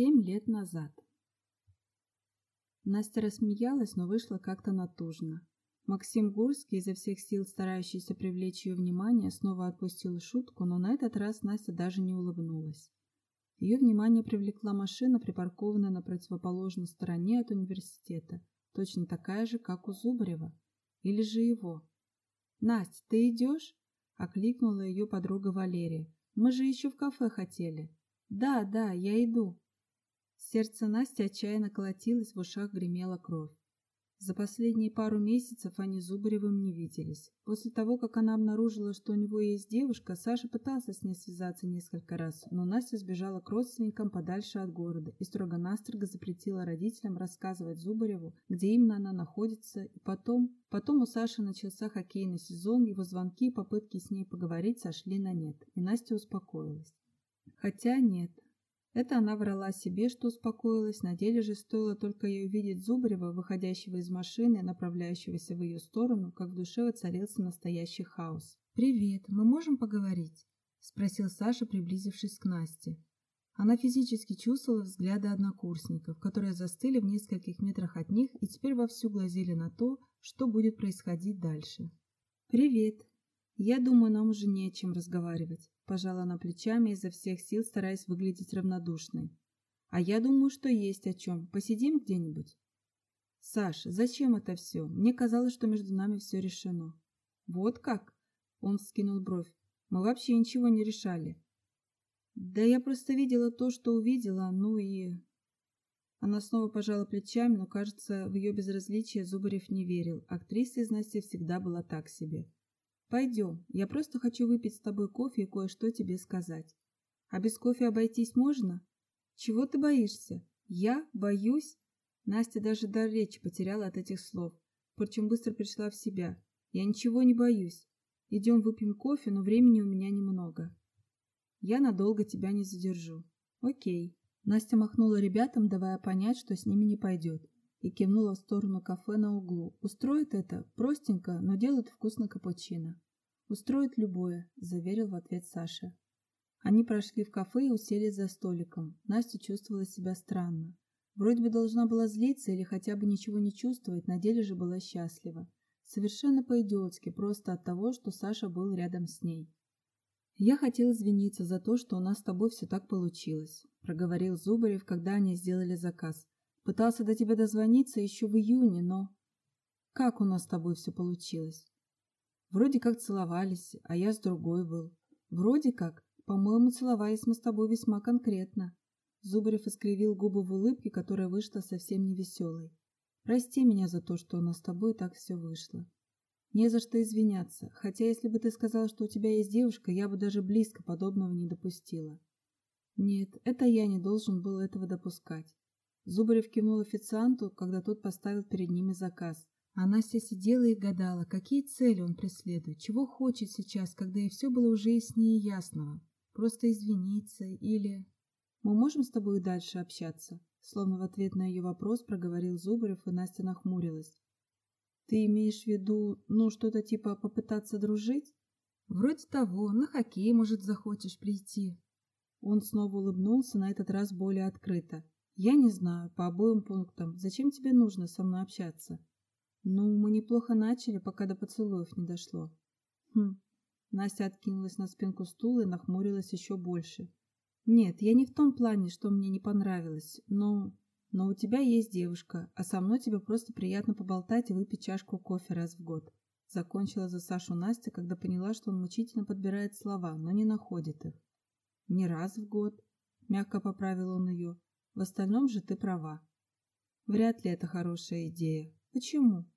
Семь лет назад. Настя рассмеялась, но вышла как-то натужно. Максим Гурский, изо всех сил старающийся привлечь ее внимание, снова отпустил шутку, но на этот раз Настя даже не улыбнулась. Ее внимание привлекла машина, припаркованная на противоположной стороне от университета, точно такая же, как у Зубарева. Или же его. «Настя, ты идешь?» – окликнула ее подруга Валерия. «Мы же еще в кафе хотели». «Да, да, я иду». Сердце Насти отчаянно колотилось, в ушах гремела кровь. За последние пару месяцев они с Зубаревым не виделись. После того, как она обнаружила, что у него есть девушка, Саша пытался с ней связаться несколько раз, но Настя сбежала к родственникам подальше от города и строго-настрого запретила родителям рассказывать Зубареву, где именно она находится, и потом... Потом у Саши начался хоккейный сезон, его звонки и попытки с ней поговорить сошли на нет, и Настя успокоилась. Хотя нет, это она врала себе, что успокоилась, на деле же стоило только ей увидеть Зубарева, выходящего из машины, направляющегося в ее сторону, как в душе воцарился настоящий хаос. «Привет, мы можем поговорить?» – спросил Саша, приблизившись к Насте. Она физически чувствовала взгляды однокурсников, которые застыли в нескольких метрах от них и теперь вовсю глазели на то, что будет происходить дальше. «Привет. Я думаю, нам уже не о чем разговаривать. Пожала она плечами изо всех сил, стараясь выглядеть равнодушной. А я думаю, что есть о чем. Посидим где-нибудь? Саш, зачем это все? Мне казалось, что между нами все решено. Вот как? Он вскинул бровь. Мы вообще ничего не решали. Да я просто видела то, что увидела, ну и... Она снова пожала плечами, но, кажется, в ее безразличие Зубарев не верил. Актриса из Насти всегда была так себе. Пойдем, я просто хочу выпить с тобой кофе и кое-что тебе сказать. А без кофе обойтись можно? Чего ты боишься? Я боюсь? Настя даже дар речи потеряла от этих слов, впрочем, быстро пришла в себя. Я ничего не боюсь. Идем выпьем кофе, но времени у меня немного. Я надолго тебя не задержу. Окей. Настя махнула ребятам, давая понять, что с ними не пойдет и кивнула в сторону кафе на углу. Устроит это простенько, но делает вкусно капучино. Устроит любое, заверил в ответ Саша. Они прошли в кафе и уселись за столиком. Настя чувствовала себя странно. Вроде бы должна была злиться или хотя бы ничего не чувствовать, на деле же была счастлива. Совершенно по-идиотски, просто от того, что Саша был рядом с ней. «Я хотел извиниться за то, что у нас с тобой все так получилось», – проговорил Зубарев, когда они сделали заказ. Пытался до тебя дозвониться еще в июне, но... Как у нас с тобой все получилось? Вроде как целовались, а я с другой был. Вроде как, по-моему, целовались мы с тобой весьма конкретно. Зубарев искривил губы в улыбке, которая вышла совсем невеселой. Прости меня за то, что у нас с тобой так все вышло. Не за что извиняться, хотя если бы ты сказал, что у тебя есть девушка, я бы даже близко подобного не допустила. Нет, это я не должен был этого допускать. Зубарев кивнул официанту, когда тот поставил перед ними заказ. А Настя сидела и гадала, какие цели он преследует, чего хочет сейчас, когда и все было уже яснее ясного. Просто извиниться или... «Мы можем с тобой дальше общаться?» Словно в ответ на ее вопрос проговорил Зубарев, и Настя нахмурилась. «Ты имеешь в виду, ну, что-то типа попытаться дружить?» «Вроде того, на хоккей, может, захочешь прийти». Он снова улыбнулся, на этот раз более открыто. Я не знаю, по обоим пунктам, зачем тебе нужно со мной общаться? Ну, мы неплохо начали, пока до поцелуев не дошло. Хм. Настя откинулась на спинку стула и нахмурилась еще больше. Нет, я не в том плане, что мне не понравилось, но... Но у тебя есть девушка, а со мной тебе просто приятно поболтать и выпить чашку кофе раз в год. Закончила за Сашу Настя, когда поняла, что он мучительно подбирает слова, но не находит их. Не раз в год, мягко поправил он ее, в остальном же ты права. Вряд ли это хорошая идея. Почему?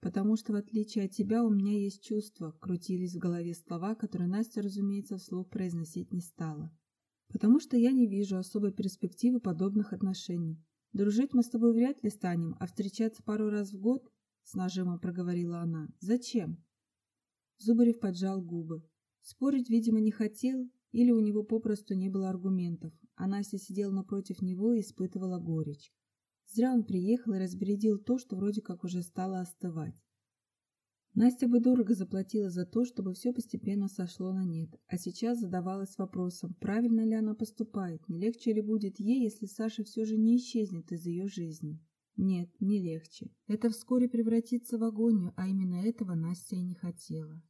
Потому что, в отличие от тебя, у меня есть чувства, крутились в голове слова, которые Настя, разумеется, вслух произносить не стала. Потому что я не вижу особой перспективы подобных отношений. Дружить мы с тобой вряд ли станем, а встречаться пару раз в год, с нажимом проговорила она. Зачем? Зубарев поджал губы. Спорить, видимо, не хотел, или у него попросту не было аргументов, а Настя сидела напротив него и испытывала горечь. Зря он приехал и разбередил то, что вроде как уже стало остывать. Настя бы дорого заплатила за то, чтобы все постепенно сошло на нет, а сейчас задавалась вопросом, правильно ли она поступает, не легче ли будет ей, если Саша все же не исчезнет из ее жизни. Нет, не легче. Это вскоре превратится в агонию, а именно этого Настя и не хотела.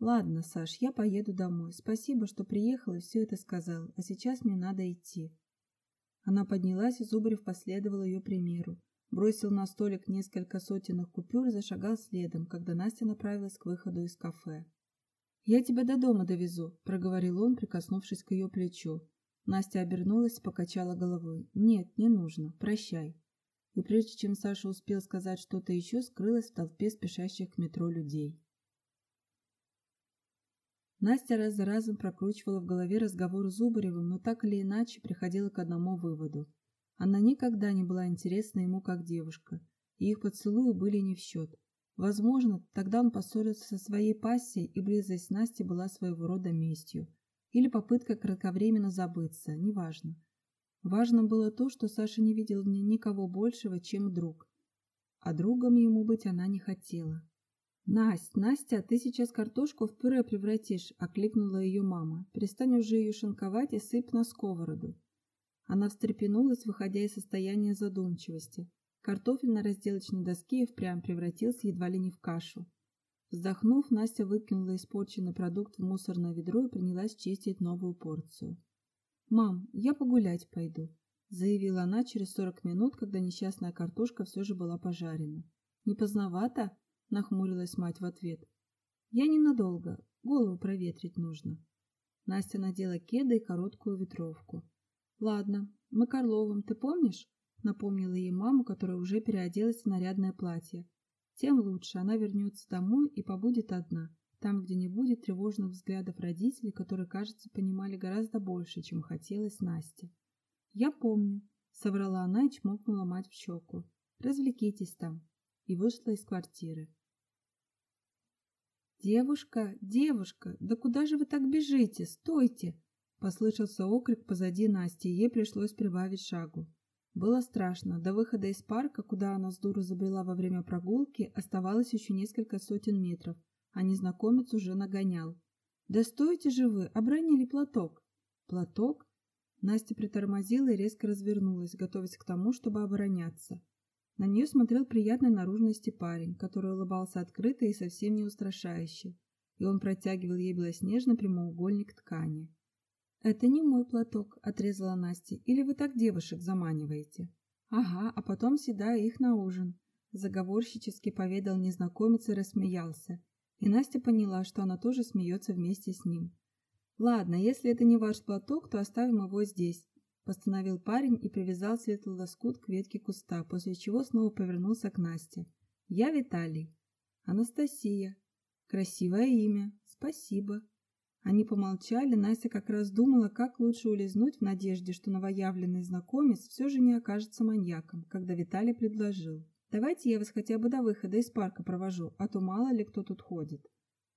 Ладно, Саш, я поеду домой. Спасибо, что приехал и все это сказал, а сейчас мне надо идти. Она поднялась, и Зубарев последовал ее примеру бросил на столик несколько сотенных купюр и зашагал следом, когда Настя направилась к выходу из кафе. «Я тебя до дома довезу», — проговорил он, прикоснувшись к ее плечу. Настя обернулась и покачала головой. «Нет, не нужно. Прощай». И прежде чем Саша успел сказать что-то еще, скрылась в толпе спешащих к метро людей. Настя раз за разом прокручивала в голове разговор с Зубаревым, но так или иначе приходила к одному выводу. Она никогда не была интересна ему как девушка, и их поцелуи были не в счет. Возможно, тогда он поссорился со своей пассией, и близость Насти была своего рода местью. Или попытка кратковременно забыться, неважно. Важно было то, что Саша не видел в ней никого большего, чем друг. А другом ему быть она не хотела. «Насть, Настя, ты сейчас картошку в пюре превратишь», — окликнула ее мама. «Перестань уже ее шинковать и сыпь на сковороду». Она встрепенулась, выходя из состояния задумчивости. Картофель на разделочной доске и впрямь превратился едва ли не в кашу. Вздохнув, Настя выкинула испорченный продукт в мусорное ведро и принялась чистить новую порцию. «Мам, я погулять пойду», — заявила она через сорок минут, когда несчастная картошка все же была пожарена. «Не поздновато?» — нахмурилась мать в ответ. «Я ненадолго, голову проветрить нужно». Настя надела кеды и короткую ветровку. «Ладно, мы Карловым, ты помнишь?» Напомнила ей мама, которая уже переоделась в нарядное платье. Тем лучше, она вернется домой и побудет одна, там, где не будет тревожных взглядов родителей, которые, кажется, понимали гораздо больше, чем хотелось Насте. «Я помню», — соврала она и чмокнула мать в щеку. «Развлекитесь там», и вышла из квартиры. «Девушка, девушка, да куда же вы так бежите? Стойте!» Послышался окрик позади Насти, ей пришлось прибавить шагу. Было страшно. До выхода из парка, куда она с дуру забрела во время прогулки, оставалось еще несколько сотен метров, а незнакомец уже нагонял. «Да стойте же вы! Обронили платок!» «Платок?» Настя притормозила и резко развернулась, готовясь к тому, чтобы обороняться. На нее смотрел приятной наружности парень, который улыбался открыто и совсем не устрашающе, и он протягивал ей белоснежный прямоугольник ткани. «Это не мой платок», — отрезала Настя. «Или вы так девушек заманиваете?» «Ага, а потом седаю их на ужин», — заговорщически поведал незнакомец и рассмеялся. И Настя поняла, что она тоже смеется вместе с ним. «Ладно, если это не ваш платок, то оставим его здесь», — постановил парень и привязал светлый лоскут к ветке куста, после чего снова повернулся к Насте. «Я Виталий». «Анастасия». «Красивое имя. Спасибо». Они помолчали, Настя как раз думала, как лучше улизнуть в надежде, что новоявленный знакомец все же не окажется маньяком, когда Виталий предложил. «Давайте я вас хотя бы до выхода из парка провожу, а то мало ли кто тут ходит».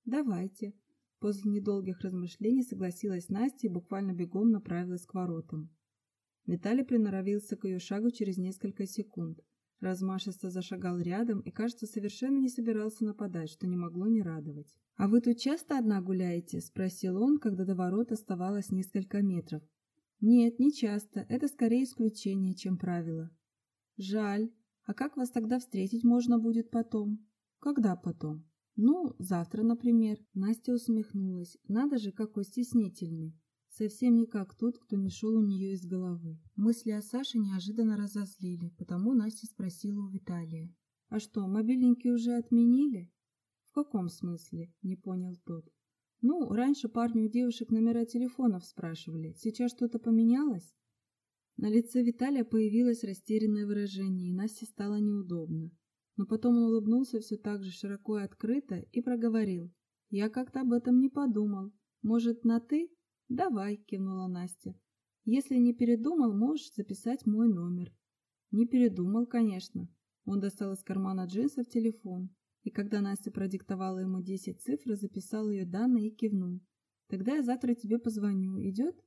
«Давайте». После недолгих размышлений согласилась Настя и буквально бегом направилась к воротам. Виталий приноровился к ее шагу через несколько секунд. Размашисто зашагал рядом и, кажется, совершенно не собирался нападать, что не могло не радовать. «А вы тут часто одна гуляете?» – спросил он, когда до ворот оставалось несколько метров. «Нет, не часто. Это скорее исключение, чем правило». «Жаль. А как вас тогда встретить можно будет потом?» «Когда потом?» «Ну, завтра, например». Настя усмехнулась. «Надо же, какой стеснительный. Совсем не как тот, кто не шел у нее из головы. Мысли о Саше неожиданно разозлили, потому Настя спросила у Виталия. «А что, мобильники уже отменили?» «В каком смысле?» – не понял тот. «Ну, раньше парни у девушек номера телефонов спрашивали. Сейчас что-то поменялось?» На лице Виталия появилось растерянное выражение, и Насте стало неудобно. Но потом он улыбнулся все так же широко и открыто и проговорил. «Я как-то об этом не подумал. Может, на «ты»?» «Давай», — кивнула Настя. «Если не передумал, можешь записать мой номер». Не передумал, конечно. Он достал из кармана джинсов телефон, и когда Настя продиктовала ему десять цифр, записал ее данные и кивнул. «Тогда я завтра тебе позвоню. Идет?»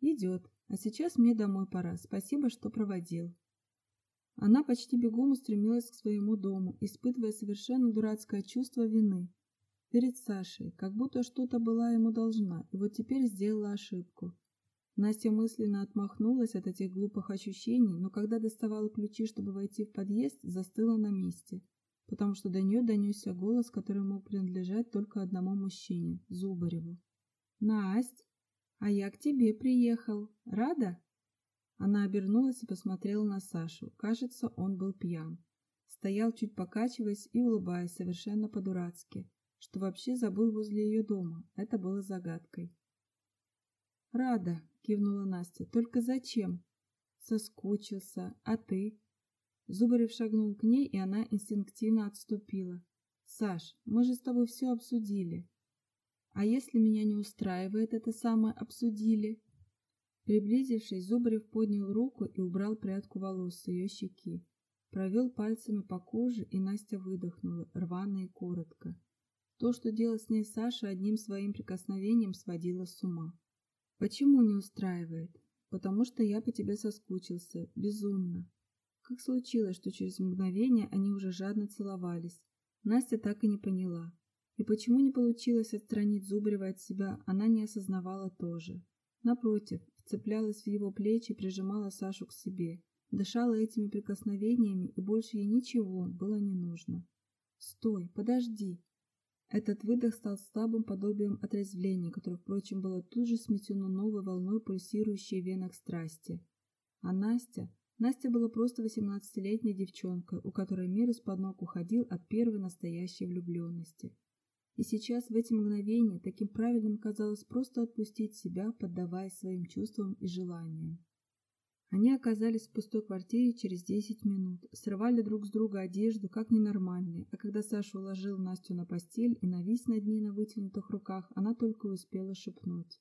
«Идет. А сейчас мне домой пора. Спасибо, что проводил». Она почти бегом устремилась к своему дому, испытывая совершенно дурацкое чувство вины. Перед Сашей, как будто что-то была ему должна, и вот теперь сделала ошибку. Настя мысленно отмахнулась от этих глупых ощущений, но когда доставала ключи, чтобы войти в подъезд, застыла на месте, потому что до нее донесся голос, который мог принадлежать только одному мужчине – Зубареву. «Насть, а я к тебе приехал. Рада?» Она обернулась и посмотрела на Сашу. Кажется, он был пьян. Стоял, чуть покачиваясь и улыбаясь, совершенно по-дурацки, что вообще забыл возле ее дома. Это было загадкой. «Рада», — кивнула Настя. «Только зачем?» «Соскучился. А ты?» Зубарев шагнул к ней, и она инстинктивно отступила. «Саш, мы же с тобой все обсудили». «А если меня не устраивает это самое «обсудили»?» Приблизившись, Зубарев поднял руку и убрал прядку волос с ее щеки. Провел пальцами по коже, и Настя выдохнула, рвано и коротко. То, что делал с ней Саша, одним своим прикосновением сводило с ума. «Почему не устраивает?» «Потому что я по тебе соскучился. Безумно». Как случилось, что через мгновение они уже жадно целовались? Настя так и не поняла. И почему не получилось отстранить Зубарева от себя, она не осознавала тоже. Напротив, вцеплялась в его плечи и прижимала Сашу к себе. Дышала этими прикосновениями, и больше ей ничего было не нужно. «Стой, подожди!» Этот выдох стал слабым подобием отрезвления, которое, впрочем, было тут же сметено новой волной пульсирующей в венах страсти. А Настя? Настя была просто восемнадцатилетней девчонкой, у которой мир из-под ног уходил от первой настоящей влюбленности. И сейчас, в эти мгновения, таким правильным казалось просто отпустить себя, поддаваясь своим чувствам и желаниям. Они оказались в пустой квартире через 10 минут, срывали друг с друга одежду, как ненормальные, а когда Саша уложил Настю на постель и навис над ней на вытянутых руках, она только успела шепнуть.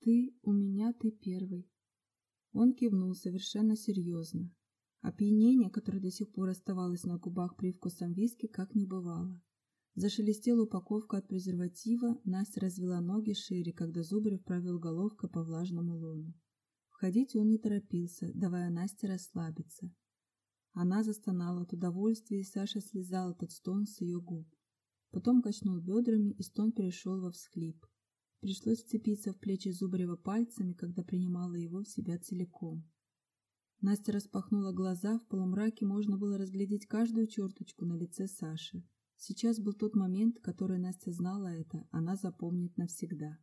«Ты у меня, ты первый». Он кивнул совершенно серьезно. Опьянение, которое до сих пор оставалось на губах привкусом виски, как не бывало. Зашелестела упаковка от презерватива, Настя развела ноги шире, когда Зубарев провел головкой по влажному лону. Входить он не торопился, давая Насте расслабиться. Она застонала от удовольствия, и Саша слезал этот стон с ее губ. Потом качнул бедрами, и стон перешел во всхлип. Пришлось вцепиться в плечи Зубарева пальцами, когда принимала его в себя целиком. Настя распахнула глаза, в полумраке можно было разглядеть каждую черточку на лице Саши. Сейчас был тот момент, который Настя знала это, она запомнит навсегда.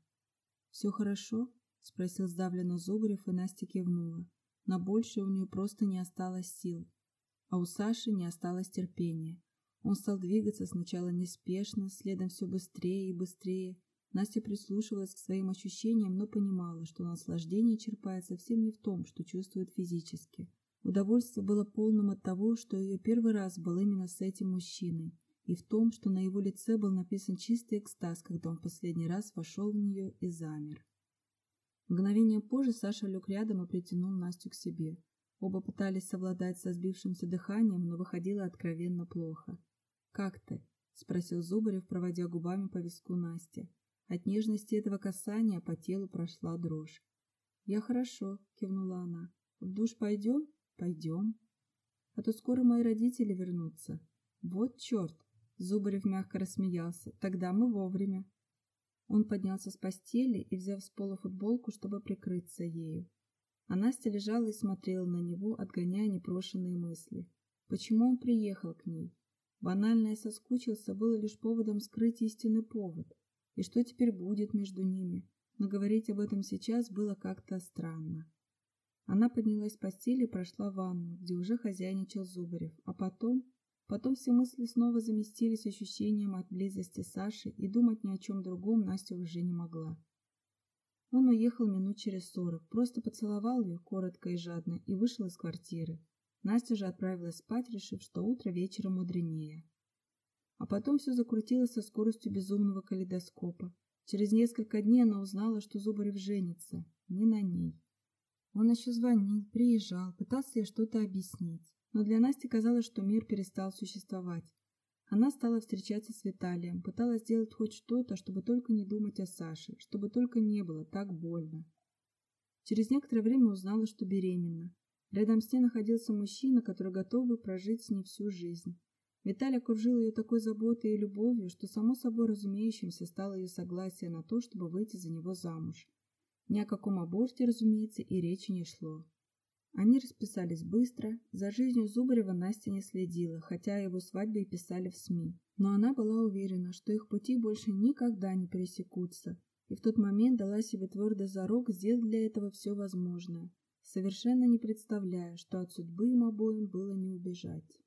«Все хорошо?» — спросил сдавленно Зубарев, и Настя кивнула. На большее у нее просто не осталось сил. А у Саши не осталось терпения. Он стал двигаться сначала неспешно, следом все быстрее и быстрее. Настя прислушивалась к своим ощущениям, но понимала, что наслаждение черпает совсем не в том, что чувствует физически. Удовольствие было полным от того, что ее первый раз был именно с этим мужчиной, и в том, что на его лице был написан чистый экстаз, когда он последний раз вошел в нее и замер. Мгновение позже Саша лег рядом и притянул Настю к себе. Оба пытались совладать со сбившимся дыханием, но выходило откровенно плохо. «Как ты?» — спросил Зубарев, проводя губами по виску Насти. От нежности этого касания по телу прошла дрожь. «Я хорошо», — кивнула она. «В душ пойдем?» «Пойдем». «А то скоро мои родители вернутся». «Вот черт!» — Зубарев мягко рассмеялся. «Тогда мы вовремя». Он поднялся с постели и, взяв с пола футболку, чтобы прикрыться ею. А Настя лежала и смотрела на него, отгоняя непрошенные мысли. Почему он приехал к ней? Банальное соскучился было лишь поводом скрыть истинный повод. И что теперь будет между ними? Но говорить об этом сейчас было как-то странно. Она поднялась с постели и прошла в ванну, где уже хозяйничал Зубарев, а потом Потом все мысли снова заместились ощущением от близости Саши, и думать ни о чем другом Настя уже не могла. Он уехал минут через сорок, просто поцеловал ее коротко и жадно и вышел из квартиры. Настя же отправилась спать, решив, что утро вечера мудренее. А потом все закрутилось со скоростью безумного калейдоскопа. Через несколько дней она узнала, что Зубарев женится. Не на ней. Он еще звонил, приезжал, пытался ей что-то объяснить но для Насти казалось, что мир перестал существовать. Она стала встречаться с Виталием, пыталась сделать хоть что-то, чтобы только не думать о Саше, чтобы только не было так больно. Через некоторое время узнала, что беременна. Рядом с ней находился мужчина, который готов был прожить с ней всю жизнь. Виталий окружил ее такой заботой и любовью, что само собой разумеющимся стало ее согласие на то, чтобы выйти за него замуж. Ни о каком аборте, разумеется, и речи не шло. Они расписались быстро, за жизнью Зубарева Настя не следила, хотя о его свадьбе и писали в СМИ. Но она была уверена, что их пути больше никогда не пересекутся, и в тот момент дала себе твердый зарок сделать для этого все возможное, совершенно не представляя, что от судьбы им обоим было не убежать.